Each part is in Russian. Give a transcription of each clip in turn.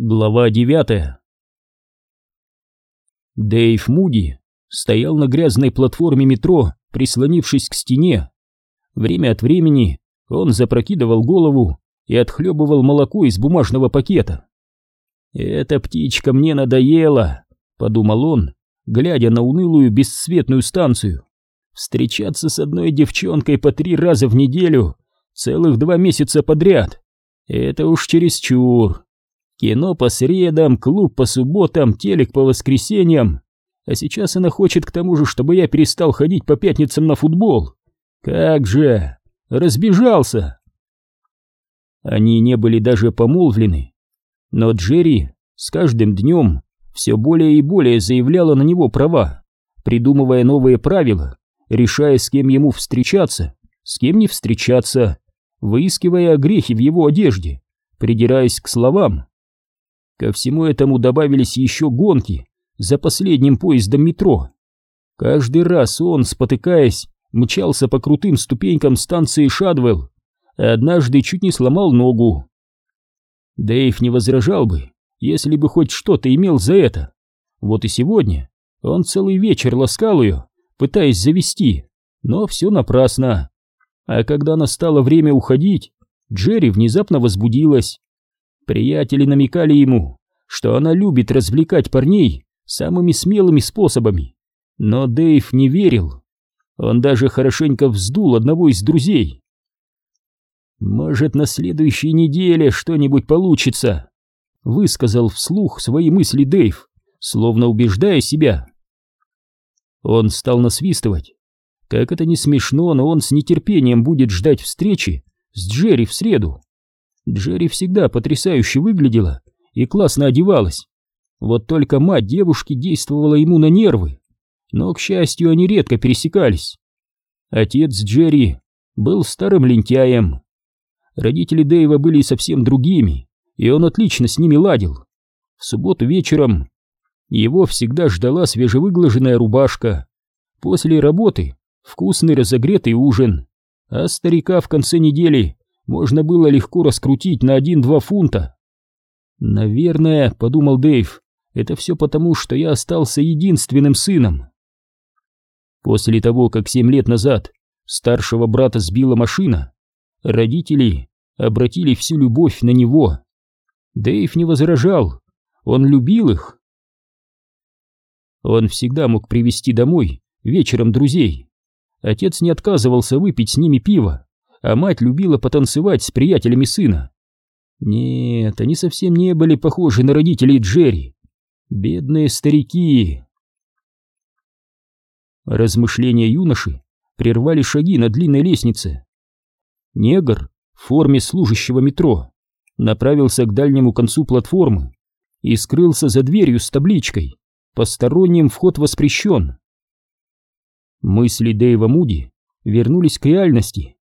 Глава девятая Дэйв Муди стоял на грязной платформе метро, прислонившись к стене. Время от времени он запрокидывал голову и отхлебывал молоко из бумажного пакета. «Эта птичка мне надоела», — подумал он, глядя на унылую бесцветную станцию. «Встречаться с одной девчонкой по три раза в неделю, целых два месяца подряд. Это уж чересчур». Кино по средам, клуб по субботам, телек по воскресеньям. А сейчас она хочет к тому же, чтобы я перестал ходить по пятницам на футбол. Как же! Разбежался! Они не были даже помолвлены. Но Джерри с каждым днем все более и более заявляла на него права, придумывая новые правила, решая, с кем ему встречаться, с кем не встречаться, выискивая грехи в его одежде, придираясь к словам, Ко всему этому добавились еще гонки за последним поездом метро. Каждый раз он, спотыкаясь, мчался по крутым ступенькам станции Шадвелл, а однажды чуть не сломал ногу. Дэйв не возражал бы, если бы хоть что-то имел за это. Вот и сегодня он целый вечер ласкал ее, пытаясь завести, но все напрасно. А когда настало время уходить, Джерри внезапно возбудилась. Приятели намекали ему, что она любит развлекать парней самыми смелыми способами. Но Дэйв не верил. Он даже хорошенько вздул одного из друзей. «Может, на следующей неделе что-нибудь получится», — высказал вслух свои мысли Дэйв, словно убеждая себя. Он стал насвистывать. Как это не смешно, но он с нетерпением будет ждать встречи с Джерри в среду. Джерри всегда потрясающе выглядела и классно одевалась. Вот только мать девушки действовала ему на нервы. Но, к счастью, они редко пересекались. Отец Джерри был старым лентяем. Родители Дэйва были совсем другими, и он отлично с ними ладил. В субботу вечером его всегда ждала свежевыглаженная рубашка. После работы вкусный разогретый ужин, а старика в конце недели можно было легко раскрутить на один-два фунта. «Наверное, — подумал Дэйв, — это все потому, что я остался единственным сыном». После того, как семь лет назад старшего брата сбила машина, родители обратили всю любовь на него. Дэйв не возражал, он любил их. Он всегда мог привести домой вечером друзей. Отец не отказывался выпить с ними пиво а мать любила потанцевать с приятелями сына. Нет, они совсем не были похожи на родителей Джерри. Бедные старики. Размышления юноши прервали шаги на длинной лестнице. Негр в форме служащего метро направился к дальнему концу платформы и скрылся за дверью с табличкой «Посторонним вход воспрещен». Мысли Дэйва Муди вернулись к реальности.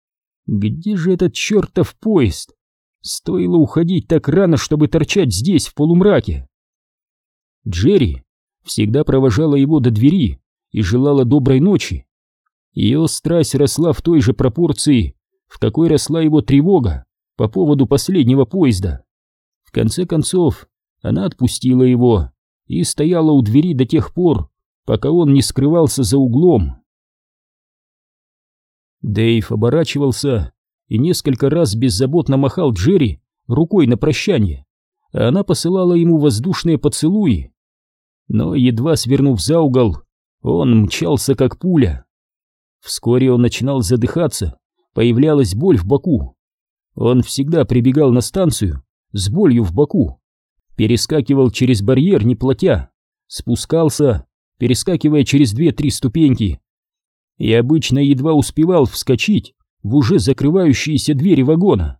Где же этот чертов поезд? Стоило уходить так рано, чтобы торчать здесь, в полумраке. Джерри всегда провожала его до двери и желала доброй ночи. Ее страсть росла в той же пропорции, в какой росла его тревога по поводу последнего поезда. В конце концов, она отпустила его и стояла у двери до тех пор, пока он не скрывался за углом. Дэйв оборачивался и несколько раз беззаботно махал Джерри рукой на прощание, а она посылала ему воздушные поцелуи. Но, едва свернув за угол, он мчался как пуля. Вскоре он начинал задыхаться, появлялась боль в боку. Он всегда прибегал на станцию с болью в боку, перескакивал через барьер, не платя, спускался, перескакивая через две-три ступеньки, и обычно едва успевал вскочить в уже закрывающиеся двери вагона.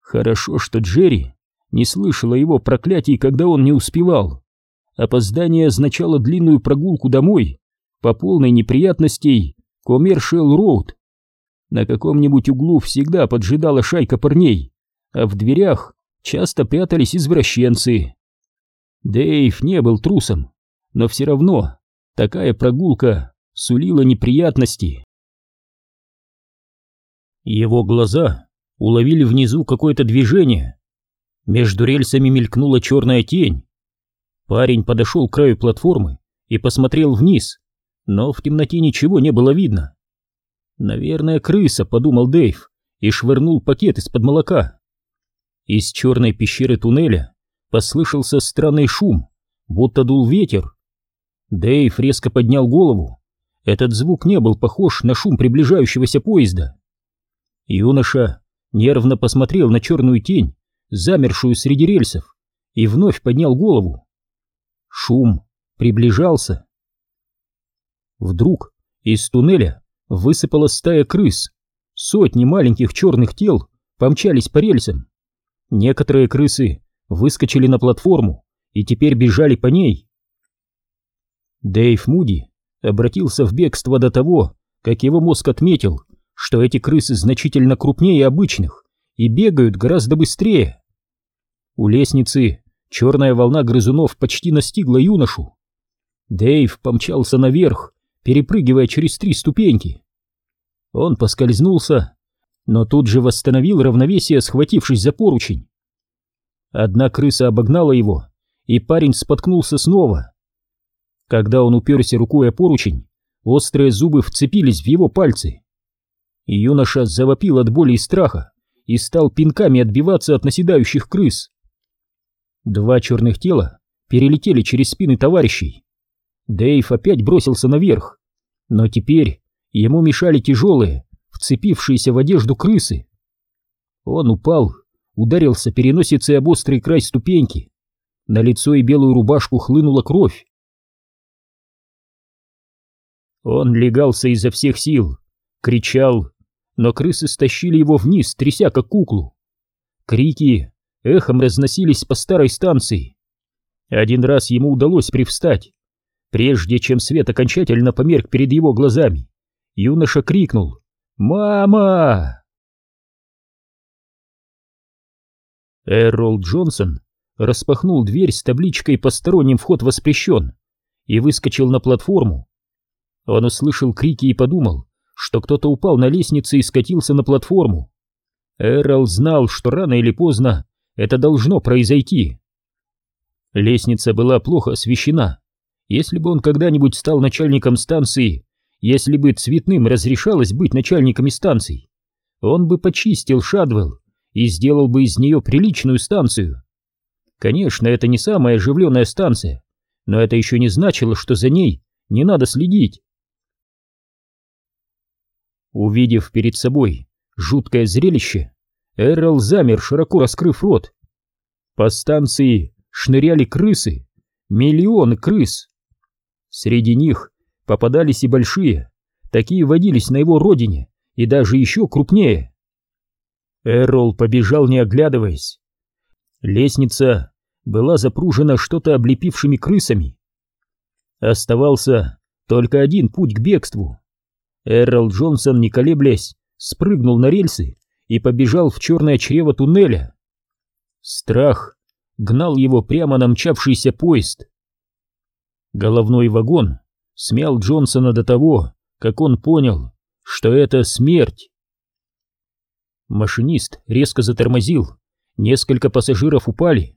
Хорошо, что Джерри не слышала его проклятий, когда он не успевал. Опоздание означало длинную прогулку домой по полной неприятностей Коммершиал Роуд. На каком-нибудь углу всегда поджидала шайка парней, а в дверях часто прятались извращенцы. Дэйв не был трусом, но все равно Такая прогулка сулила неприятности. Его глаза уловили внизу какое-то движение. Между рельсами мелькнула черная тень. Парень подошел к краю платформы и посмотрел вниз, но в темноте ничего не было видно. «Наверное, крыса», — подумал Дэйв и швырнул пакет из-под молока. Из черной пещеры туннеля послышался странный шум, будто дул ветер. Дэйв резко поднял голову. Этот звук не был похож на шум приближающегося поезда. Юноша нервно посмотрел на черную тень, замершую среди рельсов, и вновь поднял голову. Шум приближался. Вдруг из туннеля высыпала стая крыс. Сотни маленьких черных тел помчались по рельсам. Некоторые крысы выскочили на платформу и теперь бежали по ней. Дэйв Муди обратился в бегство до того, как его мозг отметил, что эти крысы значительно крупнее обычных и бегают гораздо быстрее. У лестницы черная волна грызунов почти настигла юношу. Дэйв помчался наверх, перепрыгивая через три ступеньки. Он поскользнулся, но тут же восстановил равновесие, схватившись за поручень. Одна крыса обогнала его, и парень споткнулся снова. Когда он уперся рукой о поручень, острые зубы вцепились в его пальцы. Юноша завопил от боли и страха и стал пинками отбиваться от наседающих крыс. Два черных тела перелетели через спины товарищей. Дэйв опять бросился наверх, но теперь ему мешали тяжелые, вцепившиеся в одежду крысы. Он упал, ударился переносицей об острый край ступеньки. На лицо и белую рубашку хлынула кровь. Он легался изо всех сил, кричал, но крысы стащили его вниз, тряся как куклу. Крики эхом разносились по старой станции. Один раз ему удалось привстать. Прежде чем свет окончательно померк перед его глазами, юноша крикнул «Мама!». Эррол Джонсон распахнул дверь с табличкой «Посторонним вход воспрещен» и выскочил на платформу. Он услышал крики и подумал, что кто-то упал на лестнице и скатился на платформу. Эррол знал, что рано или поздно это должно произойти. Лестница была плохо освещена. Если бы он когда-нибудь стал начальником станции, если бы цветным разрешалось быть начальниками станций, он бы почистил Шадвелл и сделал бы из нее приличную станцию. Конечно, это не самая оживленная станция, но это еще не значило, что за ней не надо следить. Увидев перед собой жуткое зрелище, Эррол замер, широко раскрыв рот. По станции шныряли крысы, миллионы крыс. Среди них попадались и большие, такие водились на его родине, и даже еще крупнее. Эррол побежал, не оглядываясь. Лестница была запружена что-то облепившими крысами. Оставался только один путь к бегству. Эррол Джонсон, не колеблясь, спрыгнул на рельсы и побежал в черное чрево туннеля. Страх гнал его прямо на мчавшийся поезд. Головной вагон смял Джонсона до того, как он понял, что это смерть. Машинист резко затормозил, несколько пассажиров упали.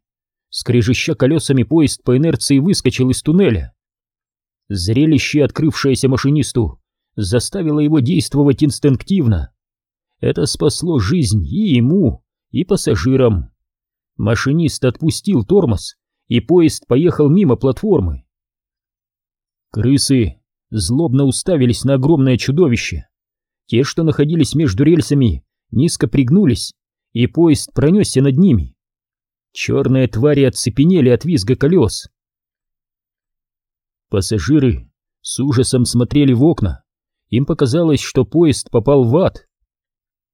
Скрежеща колесами поезд по инерции выскочил из туннеля. Зрелище, открывшееся машинисту, заставило его действовать инстинктивно. Это спасло жизнь и ему, и пассажирам. Машинист отпустил тормоз, и поезд поехал мимо платформы. Крысы злобно уставились на огромное чудовище. Те, что находились между рельсами, низко пригнулись, и поезд пронесся над ними. Черные твари оцепенели от визга колес. Пассажиры с ужасом смотрели в окна. Им показалось, что поезд попал в ад.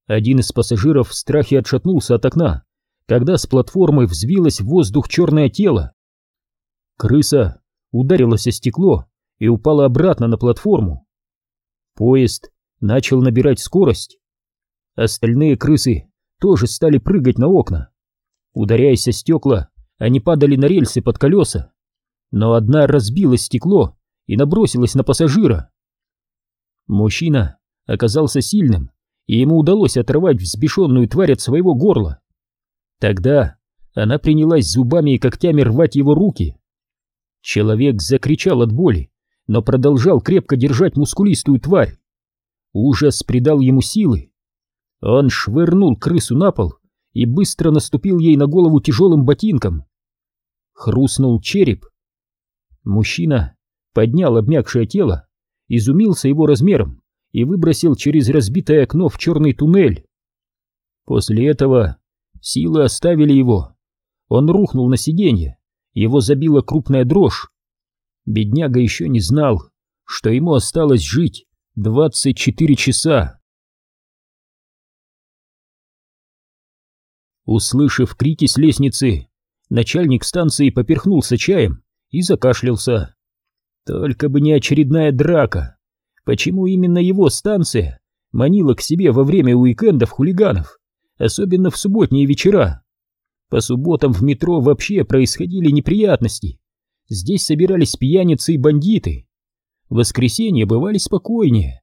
Один из пассажиров в страхе отшатнулся от окна, когда с платформы взвилось в воздух черное тело. Крыса ударилась о стекло и упала обратно на платформу. Поезд начал набирать скорость. Остальные крысы тоже стали прыгать на окна. Ударяясь о стекла, они падали на рельсы под колеса. Но одна разбила стекло и набросилась на пассажира. Мужчина оказался сильным, и ему удалось оторвать взбешенную тварь от своего горла. Тогда она принялась зубами и когтями рвать его руки. Человек закричал от боли, но продолжал крепко держать мускулистую тварь. Ужас придал ему силы. Он швырнул крысу на пол и быстро наступил ей на голову тяжелым ботинком. Хрустнул череп. Мужчина поднял обмякшее тело, изумился его размером и выбросил через разбитое окно в черный туннель. После этого силы оставили его. Он рухнул на сиденье, его забила крупная дрожь. Бедняга еще не знал, что ему осталось жить 24 часа. Услышав крики с лестницы, начальник станции поперхнулся чаем и закашлялся. Только бы не очередная драка. Почему именно его станция манила к себе во время уикендов хулиганов, особенно в субботние вечера? По субботам в метро вообще происходили неприятности. Здесь собирались пьяницы и бандиты. В воскресенье бывали спокойнее.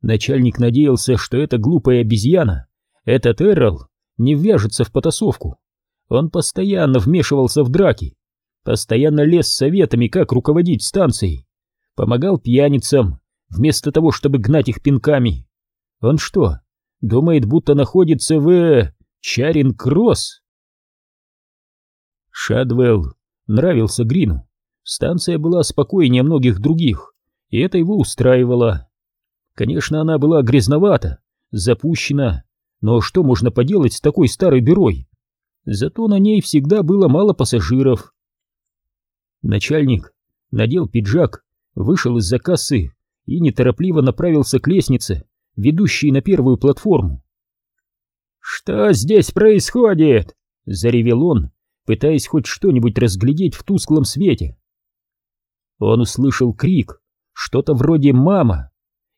Начальник надеялся, что эта глупая обезьяна, этот Эррол, не ввяжется в потасовку. Он постоянно вмешивался в драки, постоянно лез советами, как руководить станцией, помогал пьяницам, вместо того, чтобы гнать их пинками. Он что, думает, будто находится в... Чаринг-Кросс? Шадвелл нравился Грину. Станция была спокойнее многих других, и это его устраивало. Конечно, она была грязновата, запущена, но что можно поделать с такой старой дырой? Зато на ней всегда было мало пассажиров. Начальник надел пиджак, вышел из-за кассы и неторопливо направился к лестнице, ведущей на первую платформу. «Что здесь происходит?» — заревел он, пытаясь хоть что-нибудь разглядеть в тусклом свете. Он услышал крик, что-то вроде «мама»,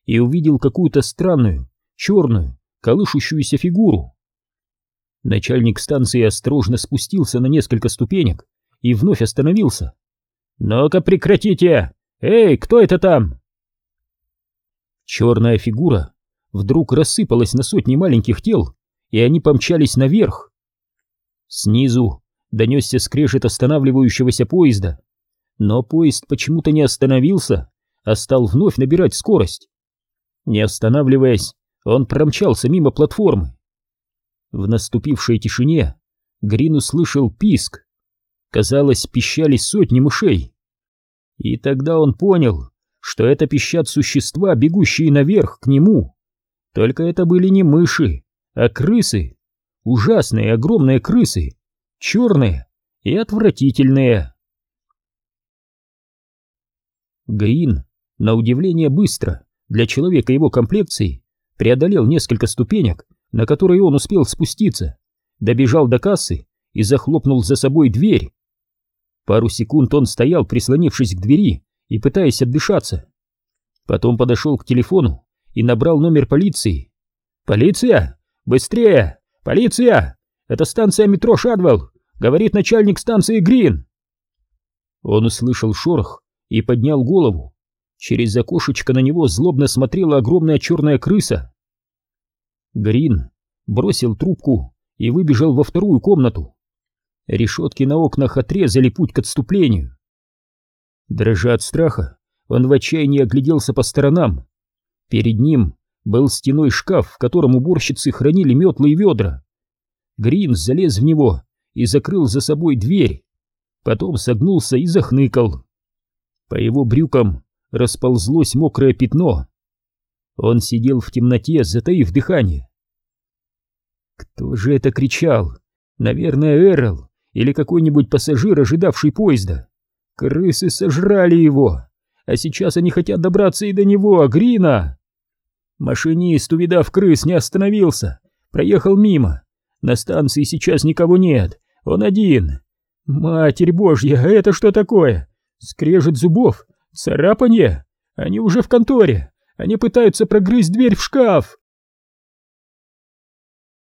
и увидел какую-то странную, черную, колышущуюся фигуру. Начальник станции осторожно спустился на несколько ступенек и вновь остановился. «Ну-ка прекратите! Эй, кто это там?» Черная фигура вдруг рассыпалась на сотни маленьких тел, и они помчались наверх. Снизу донесся скрежет останавливающегося поезда, но поезд почему-то не остановился, а стал вновь набирать скорость. Не останавливаясь, он промчался мимо платформы. В наступившей тишине Грин услышал писк. Казалось, пищали сотни мышей. И тогда он понял, что это пищат существа, бегущие наверх к нему. Только это были не мыши, а крысы. Ужасные огромные крысы, черные и отвратительные. Грин, на удивление быстро, для человека его комплекции, преодолел несколько ступенек, на которые он успел спуститься, добежал до кассы и захлопнул за собой дверь. Пару секунд он стоял, прислонившись к двери и пытаясь отдышаться. Потом подошел к телефону и набрал номер полиции. «Полиция! Быстрее! Полиция! Это станция метро Шадвелл! Говорит начальник станции Грин!» Он услышал шорох и поднял голову. Через окошечко на него злобно смотрела огромная черная крыса. Грин бросил трубку и выбежал во вторую комнату. Решетки на окнах отрезали путь к отступлению. Дрожа от страха, он в отчаянии огляделся по сторонам. Перед ним был стеной шкаф, в котором уборщицы хранили метлы и ведра. Грин залез в него и закрыл за собой дверь. Потом согнулся и захныкал. По его брюкам расползлось мокрое пятно. Он сидел в темноте, затаив дыхание. Кто же это кричал? Наверное, Эрл или какой-нибудь пассажир, ожидавший поезда. Крысы сожрали его, а сейчас они хотят добраться и до него, а Грина. Машинист, увидав крыс, не остановился, проехал мимо. На станции сейчас никого нет, он один. Матерь Божья, это что такое? Скрежет зубов, царапанье. Они уже в конторе, они пытаются прогрызть дверь в шкаф.